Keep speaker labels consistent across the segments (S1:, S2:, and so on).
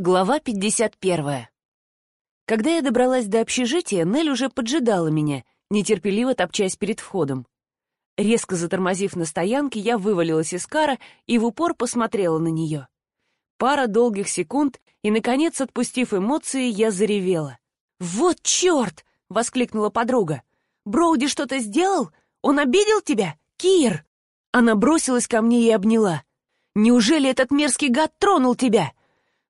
S1: Глава 51. Когда я добралась до общежития, Нель уже поджидала меня, нетерпеливо топчась перед входом. Резко затормозив на стоянке, я вывалилась из кара и в упор посмотрела на нее. Пара долгих секунд, и, наконец, отпустив эмоции, я заревела. «Вот черт!» — воскликнула подруга. «Броуди что-то сделал? Он обидел тебя? Кир!» Она бросилась ко мне и обняла. «Неужели этот мерзкий гад тронул тебя?»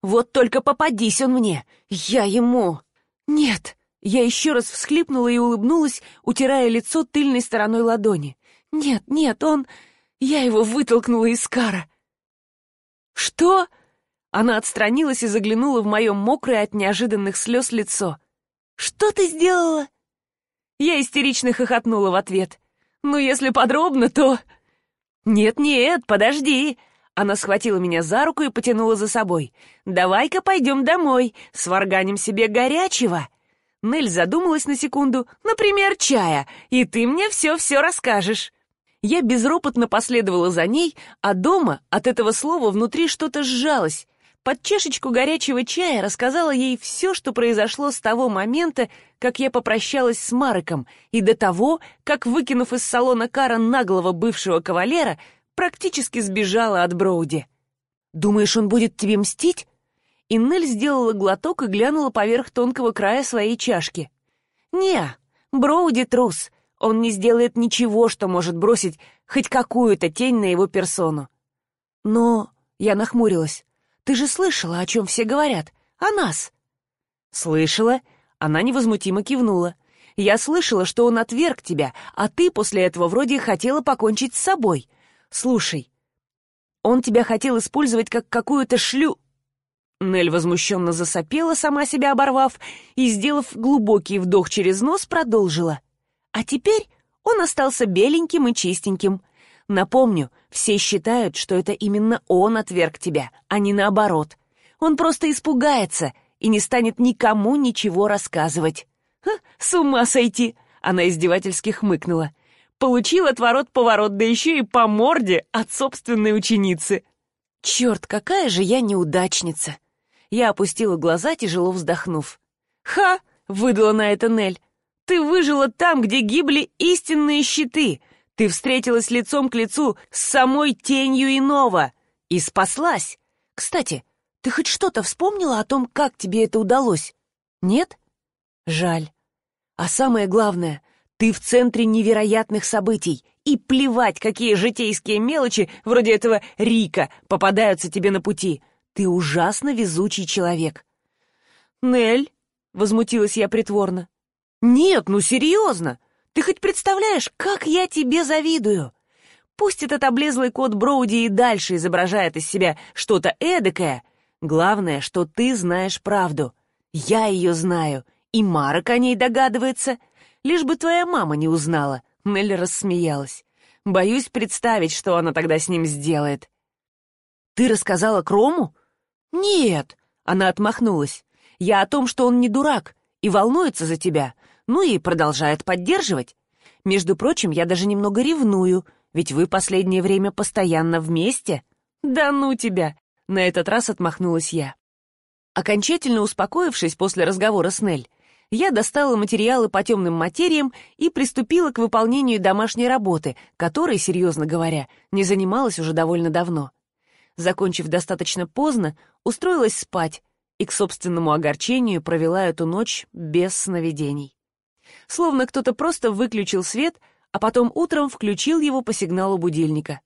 S1: Вот только попадись он мне! Я ему!» «Нет!» Я еще раз всхлипнула и улыбнулась, утирая лицо тыльной стороной ладони. «Нет, нет, он... Я его вытолкнула из кара!» «Что?» Она отстранилась и заглянула в мое мокрое от неожиданных слез лицо. «Что ты сделала?» Я истерично хохотнула в ответ. «Ну, если подробно, то...» «Нет-нет, подожди!» Она схватила меня за руку и потянула за собой. «Давай-ка пойдем домой, сварганим себе горячего». Нель задумалась на секунду. «Например, чая, и ты мне все-все расскажешь». Я безропотно последовала за ней, а дома от этого слова внутри что-то сжалось. Под чашечку горячего чая рассказала ей все, что произошло с того момента, как я попрощалась с Мариком, и до того, как, выкинув из салона кара наглого бывшего кавалера, практически сбежала от Броуди. «Думаешь, он будет тебе мстить?» И Нель сделала глоток и глянула поверх тонкого края своей чашки. «Не, Броуди трус. Он не сделает ничего, что может бросить хоть какую-то тень на его персону». «Но...» — я нахмурилась. «Ты же слышала, о чем все говорят? О нас?» «Слышала?» — она невозмутимо кивнула. «Я слышала, что он отверг тебя, а ты после этого вроде хотела покончить с собой. Слушай, он тебя хотел использовать как какую-то шлю...» Нель возмущенно засопела, сама себя оборвав, и, сделав глубокий вдох через нос, продолжила. «А теперь он остался беленьким и чистеньким. Напомню, все считают, что это именно он отверг тебя, а не наоборот. Он просто испугается и не станет никому ничего рассказывать». Ха, «С ума сойти!» — она издевательски хмыкнула. Получил отворот-поворот, да еще и по морде от собственной ученицы. Черт, какая же я неудачница! Я опустила глаза, тяжело вздохнув. «Ха!» — выдала на это Нель. «Ты выжила там, где гибли истинные щиты. Ты встретилась лицом к лицу с самой тенью иного и спаслась. Кстати, ты хоть что-то вспомнила о том, как тебе это удалось? Нет? Жаль. А самое главное, ты в центре невероятных событий, и плевать, какие житейские мелочи, вроде этого Рика, попадаются тебе на пути. Ты ужасно везучий человек. «Нель?» — возмутилась я притворно. «Нет, ну серьезно! Ты хоть представляешь, как я тебе завидую? Пусть этот облезлый кот Броуди и дальше изображает из себя что-то эдакое. Главное, что ты знаешь правду. Я ее знаю, и Марок о ней догадывается, Лишь бы твоя мама не узнала. Нелли рассмеялась. Боюсь представить, что она тогда с ним сделает. Ты рассказала Крому? Нет, она отмахнулась. Я о том, что он не дурак и волнуется за тебя, ну и продолжает поддерживать. Между прочим, я даже немного ревную, ведь вы последнее время постоянно вместе. Да ну тебя! На этот раз отмахнулась я. Окончательно успокоившись после разговора с Нель, я достала материалы по темным материям и приступила к выполнению домашней работы, которой, серьезно говоря, не занималась уже довольно давно. Закончив достаточно поздно, устроилась спать и к собственному огорчению провела эту ночь без сновидений. Словно кто-то просто выключил свет, а потом утром включил его по сигналу будильника.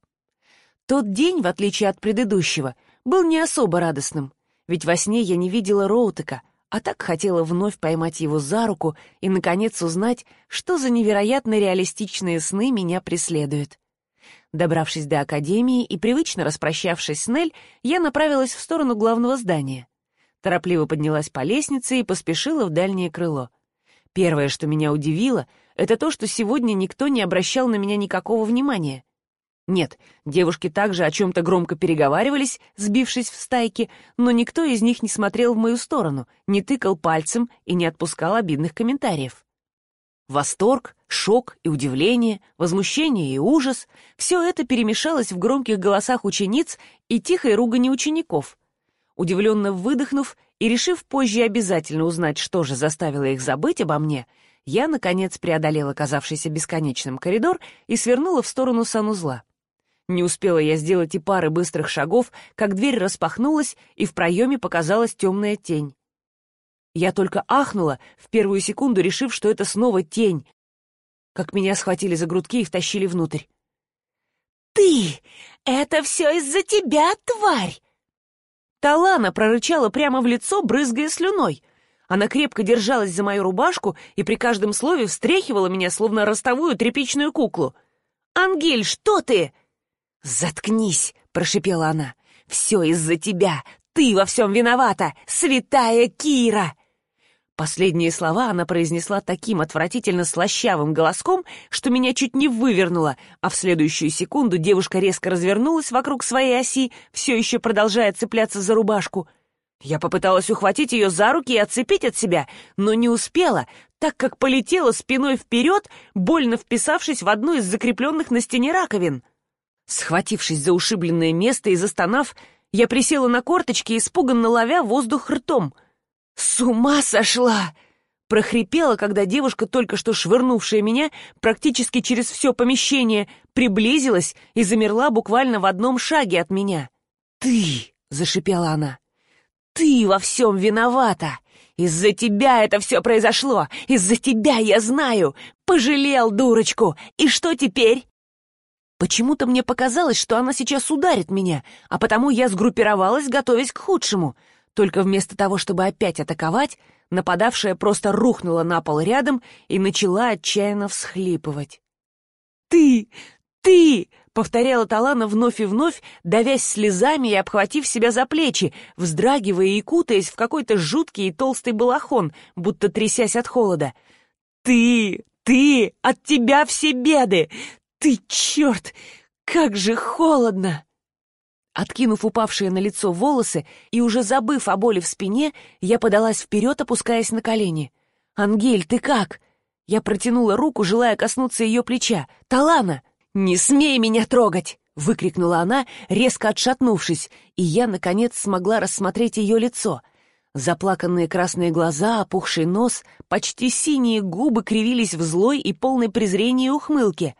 S1: Тот день, в отличие от предыдущего, был не особо радостным, ведь во сне я не видела Роутека — а так хотела вновь поймать его за руку и, наконец, узнать, что за невероятно реалистичные сны меня преследуют. Добравшись до академии и привычно распрощавшись с Нель, я направилась в сторону главного здания. Торопливо поднялась по лестнице и поспешила в дальнее крыло. Первое, что меня удивило, это то, что сегодня никто не обращал на меня никакого внимания. Нет, девушки также о чем-то громко переговаривались, сбившись в стайки, но никто из них не смотрел в мою сторону, не тыкал пальцем и не отпускал обидных комментариев. Восторг, шок и удивление, возмущение и ужас — все это перемешалось в громких голосах учениц и тихой ругани учеников. Удивленно выдохнув и решив позже обязательно узнать, что же заставило их забыть обо мне, я, наконец, преодолела казавшийся бесконечным коридор и свернула в сторону санузла. Не успела я сделать и пары быстрых шагов, как дверь распахнулась, и в проеме показалась темная тень. Я только ахнула, в первую секунду решив, что это снова тень, как меня схватили за грудки и втащили внутрь.
S2: «Ты! Это все из-за тебя, тварь!»
S1: Талана прорычала прямо в лицо, брызгая слюной. Она крепко держалась за мою рубашку и при каждом слове встряхивала меня, словно ростовую тряпичную куклу. «Ангель, что ты?»
S2: «Заткнись!» — прошипела она. «Все из-за тебя! Ты во всем виновата! Святая Кира!»
S1: Последние слова она произнесла таким отвратительно слащавым голоском, что меня чуть не вывернуло, а в следующую секунду девушка резко развернулась вокруг своей оси, все еще продолжая цепляться за рубашку. Я попыталась ухватить ее за руки и отцепить от себя, но не успела, так как полетела спиной вперед, больно вписавшись в одну из закрепленных на стене раковин. Схватившись за ушибленное место и застонав, я присела на корточки, испуганно ловя воздух ртом — «С ума сошла!» прохрипела, когда девушка, только что швырнувшая меня практически через все помещение, приблизилась и замерла буквально в одном шаге от меня. «Ты!» — зашипела она. «Ты во всем виновата! Из-за тебя это все произошло! Из-за тебя я знаю! Пожалел дурочку! И что теперь?» Почему-то мне показалось, что она сейчас ударит меня, а потому я сгруппировалась, готовясь к худшему — только вместо того, чтобы опять атаковать, нападавшая просто рухнула на пол рядом и начала отчаянно всхлипывать. «Ты! Ты!» — повторяла Талана вновь и вновь, давясь слезами и обхватив себя за плечи, вздрагивая и кутаясь в какой-то жуткий и толстый балахон, будто трясясь от холода. «Ты! Ты! От тебя все беды! Ты, черт! Как же холодно!» Откинув упавшие на лицо волосы и уже забыв о боли в спине, я подалась вперед, опускаясь на колени. «Ангель, ты как?» Я протянула руку, желая коснуться ее плеча. «Талана! Не смей меня трогать!» — выкрикнула она, резко отшатнувшись, и я, наконец, смогла рассмотреть ее лицо. Заплаканные красные глаза, опухший нос, почти синие губы кривились в злой и полной презрения ухмылке.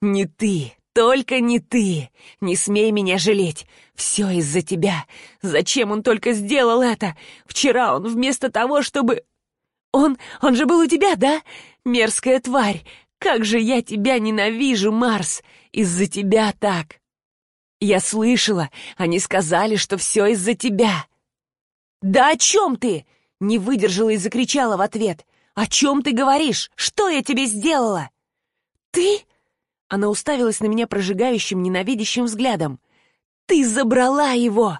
S1: «Не ты! Только не ты! Не смей меня жалеть! Все из-за тебя! Зачем он только сделал это? Вчера он вместо того, чтобы... Он... он же был у тебя, да? Мерзкая тварь! Как же я тебя ненавижу, Марс! Из-за тебя так! Я слышала, они сказали, что все из-за тебя. Да о чем ты? Не выдержала и закричала в ответ. О чем ты говоришь? Что я тебе сделала? Ты? Она уставилась на меня прожигающим, ненавидящим взглядом. «Ты забрала его!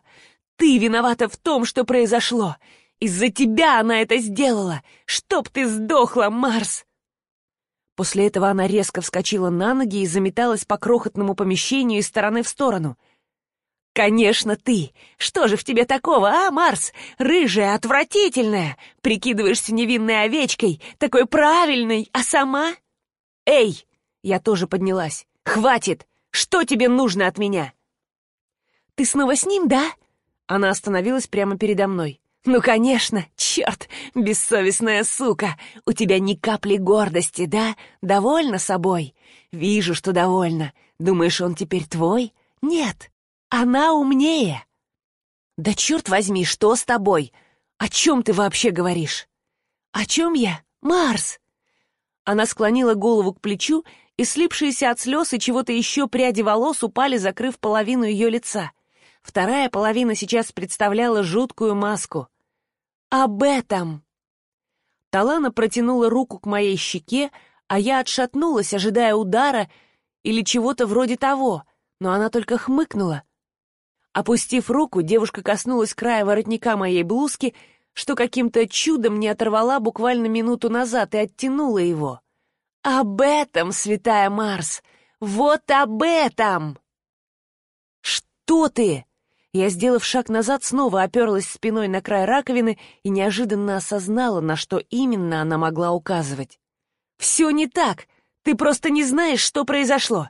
S1: Ты виновата в том, что произошло! Из-за тебя она это сделала! Чтоб ты сдохла, Марс!» После этого она резко вскочила на ноги и заметалась по крохотному помещению из стороны в сторону. «Конечно, ты! Что же в тебе такого, а, Марс? Рыжая, отвратительная! Прикидываешься невинной овечкой, такой правильной, а сама...» «Эй, я тоже поднялась. «Хватит! Что тебе нужно от меня?» «Ты снова с ним, да?» Она остановилась прямо передо мной. «Ну, конечно! Черт! Бессовестная сука! У тебя ни капли гордости, да? Довольна собой? Вижу, что довольна. Думаешь, он теперь твой? Нет! Она умнее!» «Да черт возьми, что с тобой? О чем ты вообще говоришь?» «О чем я? Марс!» Она склонила голову к плечу и слипшиеся от слез и чего-то еще пряди волос упали, закрыв половину ее лица. Вторая половина сейчас представляла жуткую маску. «Об этом!» Талана протянула руку к моей щеке, а я отшатнулась, ожидая удара или чего-то вроде того, но она только хмыкнула. Опустив руку, девушка коснулась края воротника моей блузки, что каким-то чудом не оторвала буквально минуту назад и оттянула его. «Об этом, святая Марс! Вот об этом!» «Что ты?» Я, сделав шаг назад, снова оперлась спиной на край раковины и неожиданно осознала, на что именно она могла указывать. «Все не так! Ты просто не знаешь, что произошло!»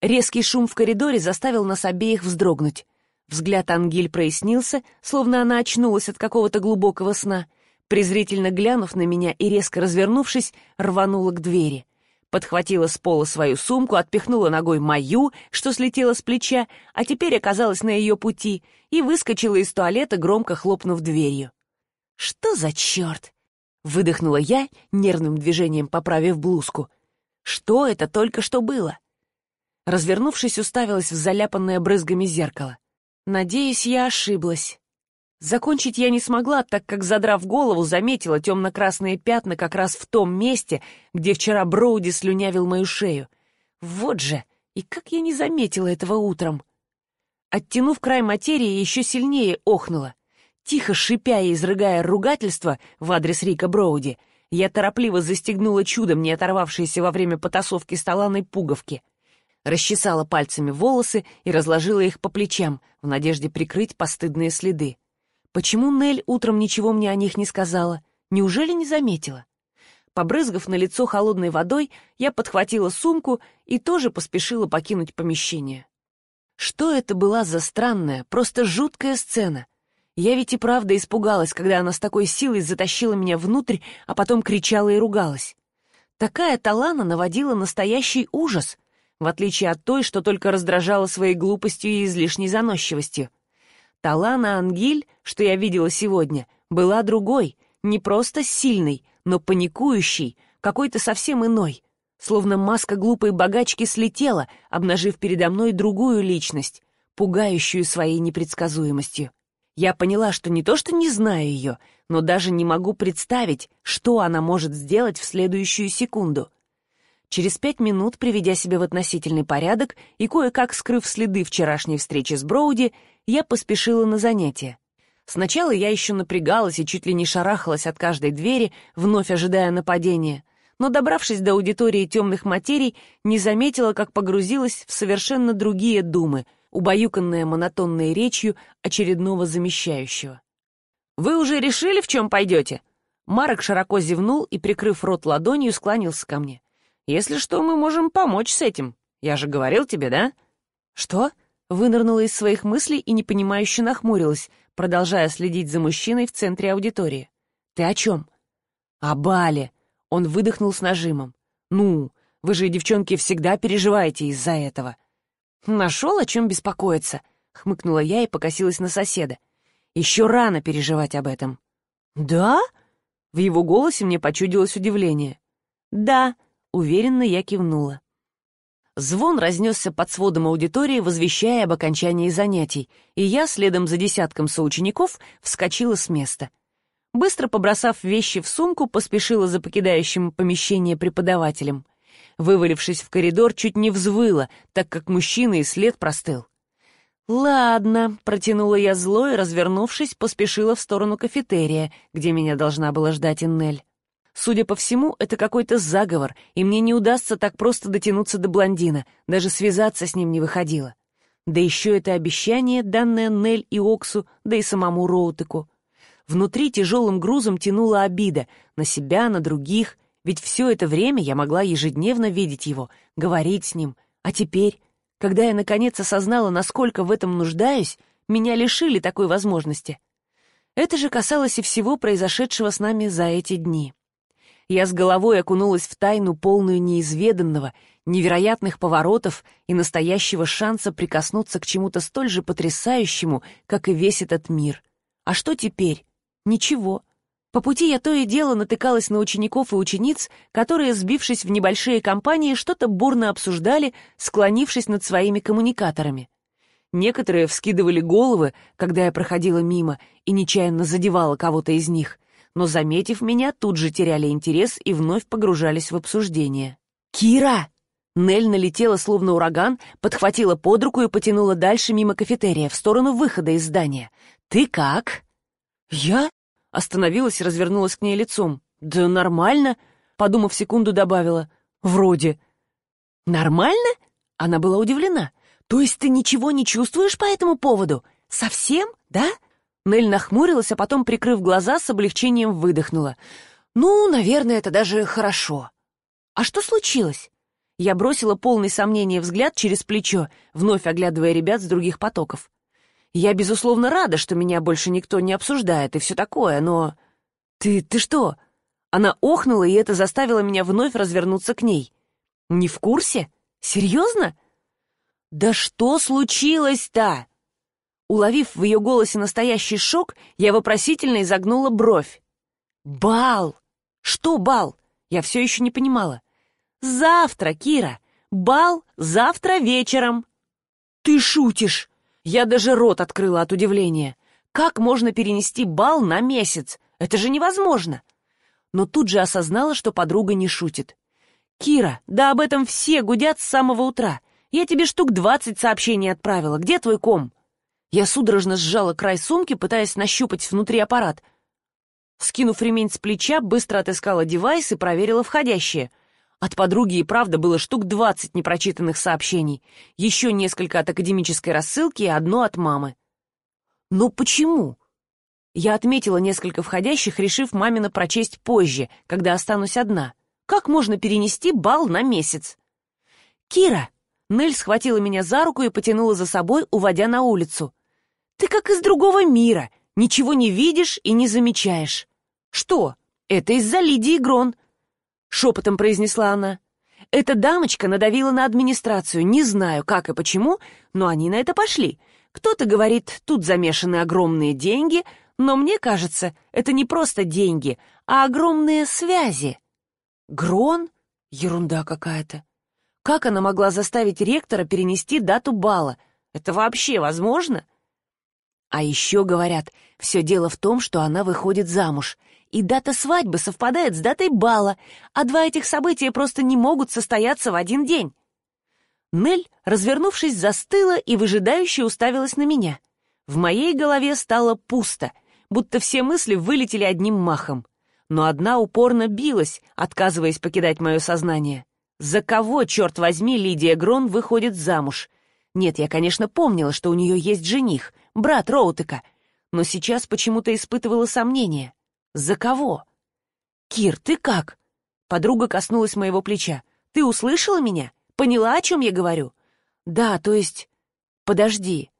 S1: Резкий шум в коридоре заставил нас обеих вздрогнуть. Взгляд Ангель прояснился, словно она очнулась от какого-то глубокого сна. Презрительно глянув на меня и резко развернувшись, рванула к двери. Подхватила с пола свою сумку, отпихнула ногой мою, что слетела с плеча, а теперь оказалась на ее пути, и выскочила из туалета, громко хлопнув дверью. «Что за черт?» — выдохнула я, нервным движением поправив блузку. «Что это только что было?» Развернувшись, уставилась в заляпанное брызгами зеркало. Надеюсь, я ошиблась. Закончить я не смогла, так как, задрав голову, заметила темно-красные пятна как раз в том месте, где вчера Броуди слюнявил мою шею. Вот же! И как я не заметила этого утром! Оттянув край материи, еще сильнее охнула. Тихо шипя и изрыгая ругательство в адрес Рика Броуди, я торопливо застегнула чудом не оторвавшиеся во время потасовки столаной пуговки — расчесала пальцами волосы и разложила их по плечам, в надежде прикрыть постыдные следы. Почему Нель утром ничего мне о них не сказала? Неужели не заметила? Побрызгав на лицо холодной водой, я подхватила сумку и тоже поспешила покинуть помещение. Что это была за странная, просто жуткая сцена? Я ведь и правда испугалась, когда она с такой силой затащила меня внутрь, а потом кричала и ругалась. Такая талана наводила настоящий ужас, в отличие от той, что только раздражала своей глупостью и излишней заносчивостью. Талана Ангиль, что я видела сегодня, была другой, не просто сильной, но паникующей, какой-то совсем иной, словно маска глупой богачки слетела, обнажив передо мной другую личность, пугающую своей непредсказуемостью. Я поняла, что не то что не знаю ее, но даже не могу представить, что она может сделать в следующую секунду — Через пять минут, приведя себя в относительный порядок и кое-как скрыв следы вчерашней встречи с Броуди, я поспешила на занятия. Сначала я еще напрягалась и чуть ли не шарахалась от каждой двери, вновь ожидая нападения, но, добравшись до аудитории темных материй, не заметила, как погрузилась в совершенно другие думы, убаюканная монотонной речью очередного замещающего. «Вы уже решили, в чем пойдете?» Марок широко зевнул и, прикрыв рот ладонью, склонился ко мне. Если что, мы можем помочь с этим. Я же говорил тебе, да?» «Что?» — вынырнула из своих мыслей и непонимающе нахмурилась, продолжая следить за мужчиной в центре аудитории. «Ты о чем?» «О бале!» — он выдохнул с нажимом. «Ну, вы же, девчонки, всегда переживаете из-за этого». «Нашел, о чем беспокоиться», — хмыкнула я и покосилась на соседа. «Еще рано переживать об этом». «Да?» В его голосе мне почудилось удивление. «Да», Уверенно я кивнула. Звон разнесся под сводом аудитории, возвещая об окончании занятий, и я, следом за десятком соучеников, вскочила с места. Быстро побросав вещи в сумку, поспешила за покидающим помещение преподавателем. Вывалившись в коридор, чуть не взвыла, так как мужчина и след простыл. «Ладно», — протянула я зло и, развернувшись, поспешила в сторону кафетерия, где меня должна была ждать Иннель. Судя по всему, это какой-то заговор, и мне не удастся так просто дотянуться до блондина, даже связаться с ним не выходило. Да еще это обещание, данное Нель и Оксу, да и самому Роутеку. Внутри тяжелым грузом тянула обида на себя, на других, ведь все это время я могла ежедневно видеть его, говорить с ним. А теперь, когда я наконец осознала, насколько в этом нуждаюсь, меня лишили такой возможности. Это же касалось и всего произошедшего с нами за эти дни. Я с головой окунулась в тайну, полную неизведанного, невероятных поворотов и настоящего шанса прикоснуться к чему-то столь же потрясающему, как и весь этот мир. А что теперь? Ничего. По пути я то и дело натыкалась на учеников и учениц, которые, сбившись в небольшие компании, что-то бурно обсуждали, склонившись над своими коммуникаторами. Некоторые вскидывали головы, когда я проходила мимо и нечаянно задевала кого-то из них, но, заметив меня, тут же теряли интерес и вновь погружались в обсуждение. «Кира!» Нель налетела словно ураган, подхватила под руку и потянула дальше мимо кафетерия, в сторону выхода из здания. «Ты как?» «Я?» Остановилась и развернулась к ней лицом. «Да нормально», — подумав секунду, добавила. «Вроде». «Нормально?» Она была удивлена. «То есть ты ничего не чувствуешь по этому поводу? Совсем, да?» Нель нахмурилась, а потом, прикрыв глаза, с облегчением выдохнула. «Ну, наверное, это даже хорошо». «А что случилось?» Я бросила полный сомнения взгляд через плечо, вновь оглядывая ребят с других потоков. Я, безусловно, рада, что меня больше никто не обсуждает и все такое, но... Ты... ты что? Она охнула, и это заставило меня вновь развернуться к ней. Не в курсе? Серьезно? Да что случилось-то? Уловив в ее голосе настоящий шок, я вопросительно изогнула бровь. «Бал! Что бал?» Я все еще не понимала. «Завтра, Кира! Бал завтра вечером!» «Ты шутишь!» Я даже рот открыла от удивления. «Как можно перенести бал на месяц? Это же невозможно!» Но тут же осознала, что подруга не шутит. «Кира, да об этом все гудят с самого утра. Я тебе штук двадцать сообщений отправила. Где твой ком?» Я судорожно сжала край сумки, пытаясь нащупать внутри аппарат. Скинув ремень с плеча, быстро отыскала девайс и проверила входящее. От подруги и правда было штук двадцать непрочитанных сообщений, еще несколько от академической рассылки и одно от мамы. Но почему? Я отметила несколько входящих, решив мамина прочесть позже, когда останусь одна. Как можно перенести бал на месяц? «Кира!» Нель схватила меня за руку и потянула за собой, уводя на улицу. Ты как из другого мира, ничего не видишь и не замечаешь. Что? Это из-за Лидии Грон, шепотом произнесла она. Эта дамочка надавила на администрацию, не знаю, как и почему, но они на это пошли. Кто-то говорит, тут замешаны огромные деньги, но мне кажется, это не просто деньги, а огромные связи. Грон? Ерунда какая-то. Как она могла заставить ректора перенести дату бала? Это вообще возможно? А еще говорят, все дело в том, что она выходит замуж, и дата свадьбы совпадает с датой бала, а два этих события просто не могут состояться в один день. Нель, развернувшись, застыла и выжидающе уставилась на меня. В моей голове стало пусто, будто все мысли вылетели одним махом. Но одна упорно билась, отказываясь покидать мое сознание. За кого, черт возьми, Лидия Грон выходит замуж? Нет, я, конечно, помнила, что у нее есть жених, брат Роутека, но сейчас почему-то испытывала сомнения. За кого? «Кир, ты как?» Подруга коснулась моего плеча. «Ты услышала меня? Поняла, о чем я говорю?» «Да, то есть...» «Подожди».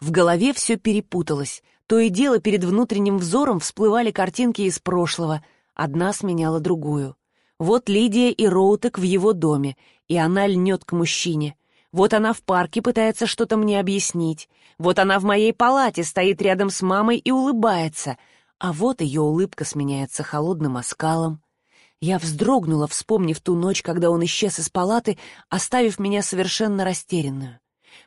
S1: В голове все перепуталось. То и дело перед внутренним взором всплывали картинки из прошлого. Одна сменяла другую. Вот Лидия и Роутек в его доме, и она льнет к мужчине. Вот она в парке пытается что-то мне объяснить. Вот она в моей палате стоит рядом с мамой и улыбается. А вот ее улыбка сменяется холодным оскалом. Я вздрогнула, вспомнив ту ночь, когда он исчез из палаты, оставив меня совершенно растерянную.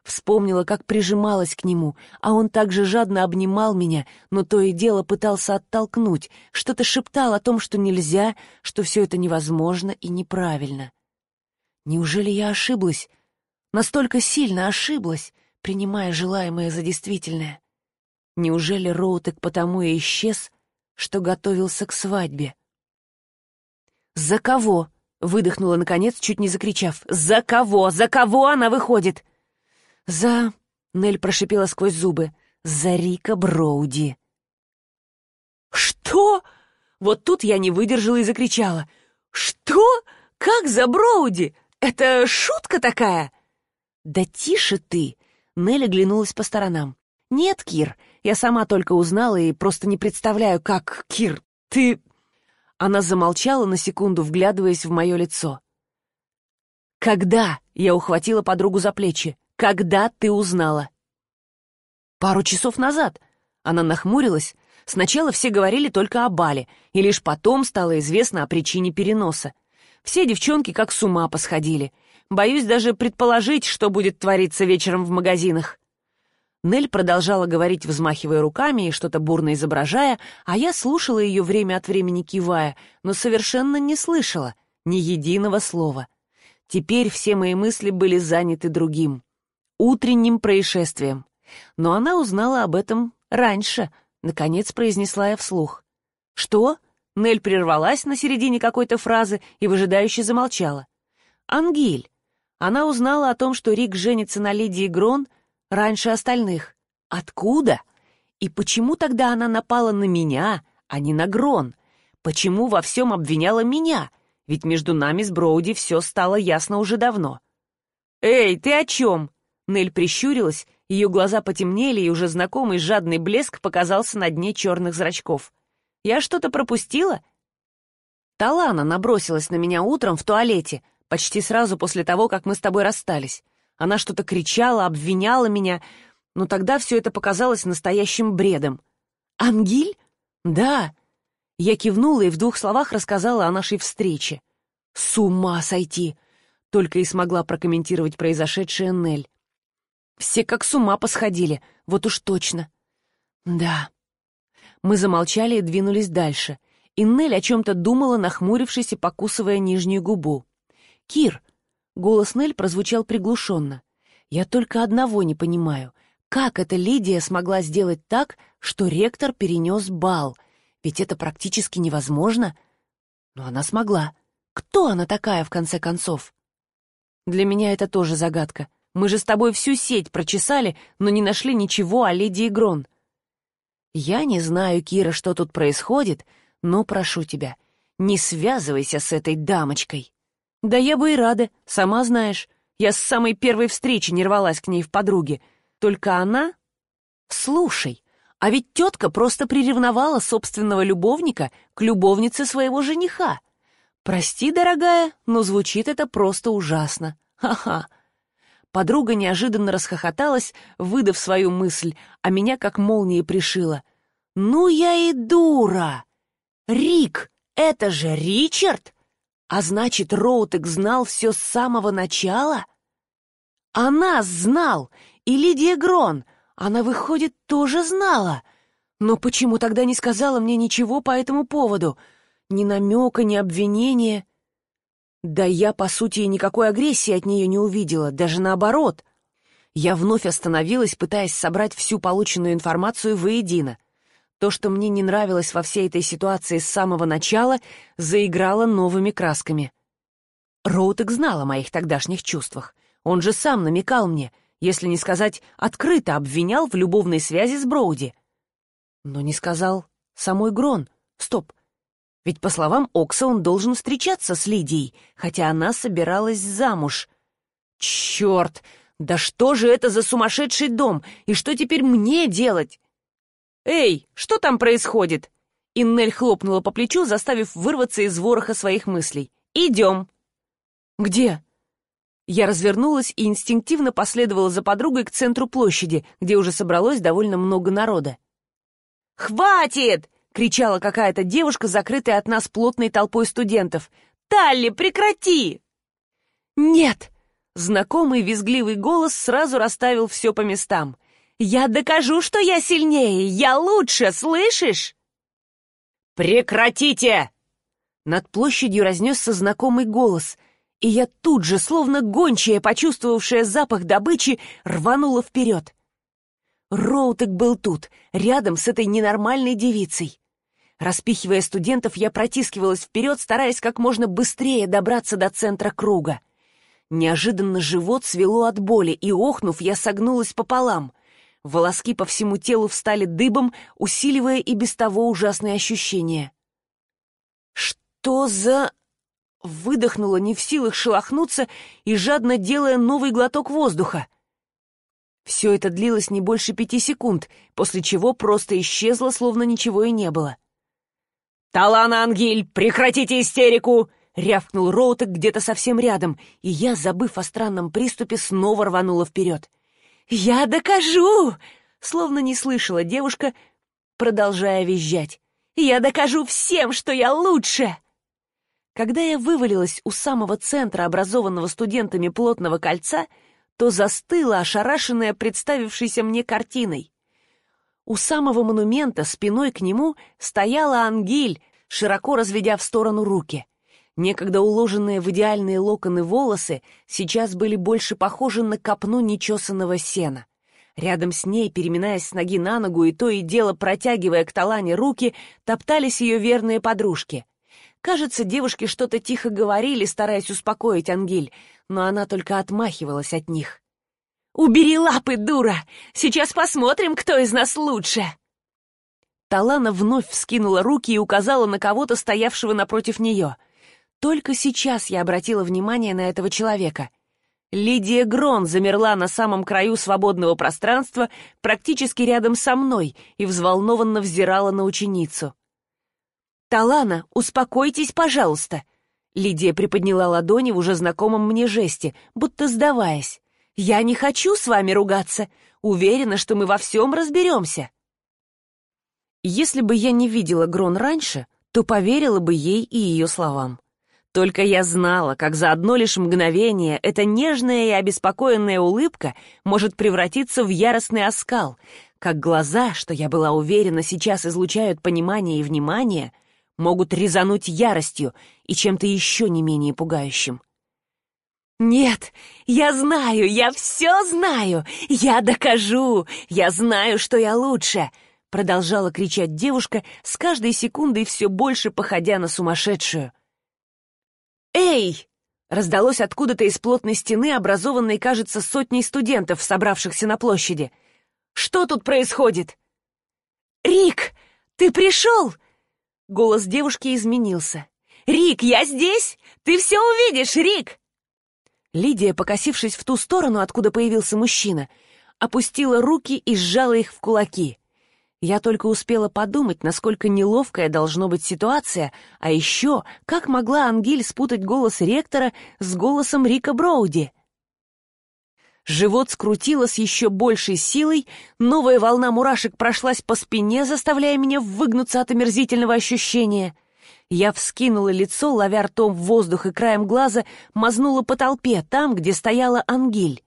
S1: Вспомнила, как прижималась к нему, а он так же жадно обнимал меня, но то и дело пытался оттолкнуть, что-то шептал о том, что нельзя, что все это невозможно и неправильно. Неужели я ошиблась, Настолько сильно ошиблась, принимая желаемое за действительное. Неужели Роутек потому и исчез, что готовился к свадьбе? «За кого?» — выдохнула, наконец, чуть не закричав. «За кого? За кого она выходит?» «За...» — Нель прошипела сквозь зубы. «За Рика Броуди». «Что?» Вот тут я не выдержала и закричала. «Что? Как за Броуди? Это шутка такая?» «Да тише ты!» Нелли глянулась по сторонам. «Нет, Кир, я сама только узнала и просто не представляю, как... Кир, ты...» Она замолчала на секунду, вглядываясь в мое лицо. «Когда?» — я ухватила подругу за плечи. «Когда ты узнала?» «Пару часов назад». Она нахмурилась. Сначала все говорили только о бале, и лишь потом стало известно о причине переноса. Все девчонки как с ума посходили — Боюсь даже предположить, что будет твориться вечером в магазинах». Нель продолжала говорить, взмахивая руками и что-то бурно изображая, а я слушала ее время от времени кивая, но совершенно не слышала ни единого слова. Теперь все мои мысли были заняты другим — утренним происшествием. Но она узнала об этом раньше, наконец произнесла я вслух. «Что?» — Нель прервалась на середине какой-то фразы и выжидающе замолчала. «Ангиль, она узнала о том, что Рик женится на Лидии Грон раньше остальных. Откуда? И почему тогда она напала на меня, а не на Грон? Почему во всем обвиняла меня? Ведь между нами с Броуди все стало ясно уже давно. «Эй, ты о чем?» Нель прищурилась Ее глаза потемнели, и уже знакомый жадный блеск показался на дне черных зрачков. «Я что-то пропустила?» Талана набросилась на меня утром в туалете, почти сразу после того, как мы с тобой расстались. Она что-то кричала, обвиняла меня, но тогда все это показалось настоящим бредом. «Ангиль?» «Да». Я кивнула и в двух словах рассказала о нашей встрече. «С ума сойти!» — только и смогла прокомментировать произошедшее Нель. Все как с ума посходили, вот уж точно. Да. Мы замолчали и двинулись дальше. И Нель о чем-то думала, нахмурившись и покусывая нижнюю губу. «Кир!» — голос Нель прозвучал приглушенно. «Я только одного не понимаю. Как эта Лидия смогла сделать так, что ректор перенес бал? Ведь это практически невозможно. Но она смогла. Кто она такая, в конце концов?» Для меня это тоже загадка. Мы же с тобой всю сеть прочесали, но не нашли ничего о Лидии Грон. Я не знаю, Кира, что тут происходит, но прошу тебя, не связывайся с этой дамочкой. Да я бы и рада, сама знаешь. Я с самой первой встречи не рвалась к ней в подруге. Только она... Слушай, а ведь тетка просто приревновала собственного любовника к любовнице своего жениха. Прости, дорогая, но звучит это просто ужасно. Ха-ха. Подруга неожиданно расхохоталась, выдав свою мысль, а меня как молнией пришила. «Ну я и дура! Рик, это же Ричард! А значит, Роутек знал все с самого начала?» «А нас знал! И Лидия Грон! Она, выходит, тоже знала! Но почему тогда не сказала мне ничего по этому поводу? Ни намека, ни обвинения?» Да я, по сути, никакой агрессии от нее не увидела, даже наоборот. Я вновь остановилась, пытаясь собрать всю полученную информацию воедино. То, что мне не нравилось во всей этой ситуации с самого начала, заиграло новыми красками. Роутек знал о моих тогдашних чувствах. Он же сам намекал мне, если не сказать открыто обвинял в любовной связи с Броуди. Но не сказал самой Грон. Стоп, ведь, по словам Окса, он должен встречаться с Лидией, хотя она собиралась замуж. Черт! Да что же это за сумасшедший дом? И что теперь мне делать? Эй, что там происходит? Иннель хлопнула по плечу, заставив вырваться из вороха своих мыслей. «Идем!» «Где?» Я развернулась и инстинктивно последовала за подругой к центру площади, где уже собралось довольно много народа. «Хватит!» — кричала какая-то девушка, закрытая от нас плотной толпой студентов. «Талли, прекрати!» «Нет!» — знакомый визгливый голос сразу расставил все по местам. «Я докажу, что я сильнее! Я лучше, слышишь?» «Прекратите!» Над площадью разнесся знакомый голос, и я тут же, словно гончая, почувствовавшая запах добычи, рванула вперед. Роутек был тут, рядом с этой ненормальной девицей. Распихивая студентов, я протискивалась вперед, стараясь как можно быстрее добраться до центра круга. Неожиданно живот свело от боли, и, охнув, я согнулась пополам. Волоски по всему телу встали дыбом, усиливая и без того ужасные ощущения. «Что за...» Выдохнула, не в силах шелохнуться и жадно делая новый глоток воздуха. Все это длилось не больше пяти секунд, после чего просто исчезло, словно ничего и не было. «Талана Ангель, прекратите истерику!» — рявкнул Роутек где-то совсем рядом, и я, забыв о странном приступе, снова рванула вперед. «Я докажу!» — словно не слышала девушка, продолжая визжать. «Я докажу всем, что я лучше!» Когда я вывалилась у самого центра образованного студентами плотного кольца — то застыла, ошарашенная представившейся мне картиной. У самого монумента, спиной к нему, стояла Ангиль, широко разведя в сторону руки. Некогда уложенные в идеальные локоны волосы сейчас были больше похожи на копну нечесанного сена. Рядом с ней, переминаясь с ноги на ногу и то и дело протягивая к Талане руки, топтались ее верные подружки. Кажется, девушки что-то тихо говорили, стараясь успокоить Ангель, но она только отмахивалась от них. «Убери лапы, дура! Сейчас посмотрим, кто из нас лучше!» Талана вновь вскинула руки и указала на кого-то, стоявшего напротив нее. Только сейчас я обратила внимание на этого человека. Лидия Грон замерла на самом краю свободного пространства, практически рядом со мной, и взволнованно взирала на ученицу. «Талана, успокойтесь, пожалуйста!» Лидия приподняла ладони в уже знакомом мне жесте, будто сдаваясь. «Я не хочу с вами ругаться. Уверена, что мы во всем разберемся». Если бы я не видела Грон раньше, то поверила бы ей и ее словам. Только я знала, как за одно лишь мгновение эта нежная и обеспокоенная улыбка может превратиться в яростный оскал, как глаза, что я была уверена сейчас излучают понимание и внимание, могут резануть яростью и чем-то еще не менее пугающим. «Нет, я знаю, я все знаю! Я докажу! Я знаю, что я лучше!» Продолжала кричать девушка, с каждой секундой все больше походя на сумасшедшую. «Эй!» — раздалось откуда-то из плотной стены, образованной, кажется, сотней студентов, собравшихся на площади. «Что тут происходит?» «Рик, ты пришел?» Голос девушки изменился. «Рик, я здесь! Ты все увидишь, Рик!» Лидия, покосившись в ту сторону, откуда появился мужчина, опустила руки и сжала их в кулаки. Я только успела подумать, насколько неловкая должна быть ситуация, а еще, как могла Ангель спутать голос ректора с голосом Рика Броуди. Живот скрутило с еще большей силой, новая волна мурашек прошлась по спине, заставляя меня выгнуться от омерзительного ощущения. Я вскинула лицо, ловя ртом в воздух и краем глаза, мазнула по толпе, там, где стояла Ангель.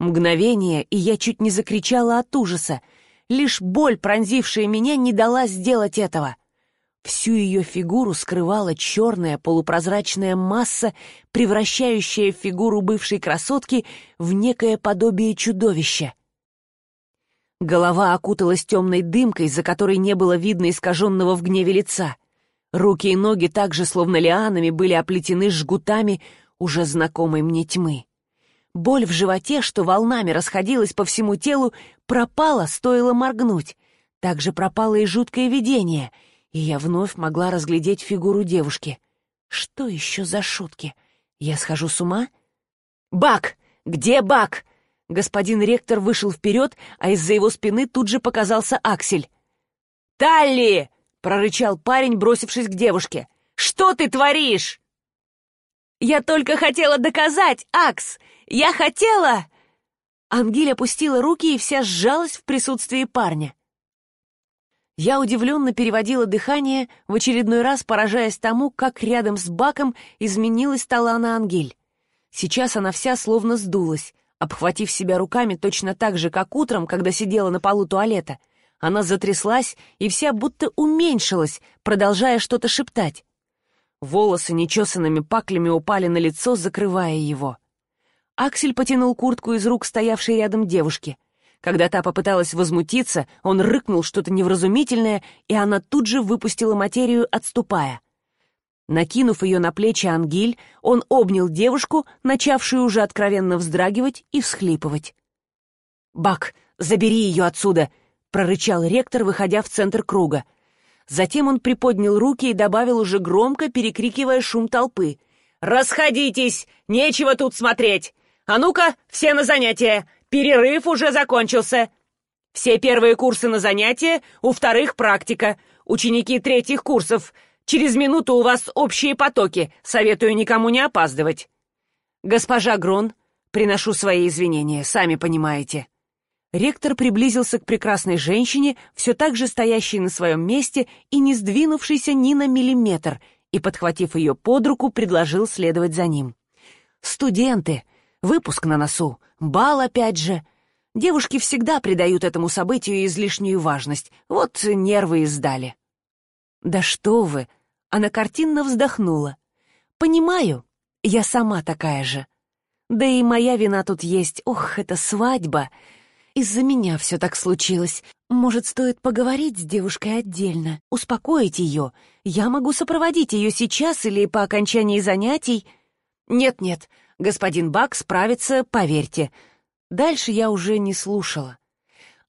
S1: Мгновение, и я чуть не закричала от ужаса — Лишь боль, пронзившая меня, не дала сделать этого. Всю ее фигуру скрывала черная полупрозрачная масса, превращающая фигуру бывшей красотки в некое подобие чудовища. Голова окуталась темной дымкой, за которой не было видно искаженного в гневе лица. Руки и ноги также, словно лианами, были оплетены жгутами уже знакомой мне тьмы. Боль в животе, что волнами расходилась по всему телу, пропала, стоило моргнуть. Также пропало и жуткое видение, и я вновь могла разглядеть фигуру девушки. Что еще за шутки? Я схожу с ума? «Бак! Где Бак?» Господин ректор вышел вперед, а из-за его спины тут же показался Аксель. «Талли!» — прорычал парень, бросившись к девушке. «Что ты творишь?» «Я только хотела доказать, Акс! Я хотела...» Ангель опустила руки и вся сжалась в присутствии парня. Я удивленно переводила дыхание, в очередной раз поражаясь тому, как рядом с баком изменилась Талана Ангель. Сейчас она вся словно сдулась, обхватив себя руками точно так же, как утром, когда сидела на полу туалета. Она затряслась и вся будто уменьшилась, продолжая что-то шептать. Волосы нечесанными паклями упали на лицо, закрывая его. Аксель потянул куртку из рук стоявшей рядом девушки. Когда та попыталась возмутиться, он рыкнул что-то невразумительное, и она тут же выпустила материю, отступая. Накинув ее на плечи Ангиль, он обнял девушку, начавшую уже откровенно вздрагивать и всхлипывать. «Бак, забери ее отсюда!» — прорычал ректор, выходя в центр круга. Затем он приподнял руки и добавил уже громко, перекрикивая шум толпы. «Расходитесь! Нечего тут смотреть! А ну-ка, все на занятия! Перерыв уже закончился! Все первые курсы на занятия, у вторых практика. Ученики третьих курсов. Через минуту у вас общие потоки. Советую никому не опаздывать. Госпожа Грон, приношу свои извинения, сами понимаете. Ректор приблизился к прекрасной женщине, все так же стоящей на своем месте и не сдвинувшейся ни на миллиметр, и, подхватив ее под руку, предложил следовать за ним. «Студенты! Выпуск на носу, бал опять же. Девушки всегда придают этому событию излишнюю важность. Вот нервы и сдали. «Да что вы!» — она картинно вздохнула. «Понимаю, я сама такая же. Да и моя вина тут есть. Ох, это свадьба! Из-за меня все так случилось. Может, стоит поговорить с девушкой отдельно, успокоить ее. Я могу сопроводить ее сейчас или по окончании занятий?» «Нет-нет, Господин Бак справится, поверьте. Дальше я уже не слушала.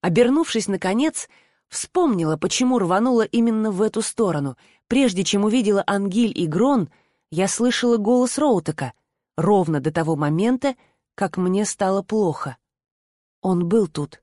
S1: Обернувшись, наконец, вспомнила, почему рванула именно в эту сторону. Прежде чем увидела Ангиль и Грон, я слышала голос Роутека, ровно до того момента, как мне стало плохо. Он был тут.